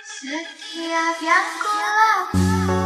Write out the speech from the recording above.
Setiap yang ku lakukan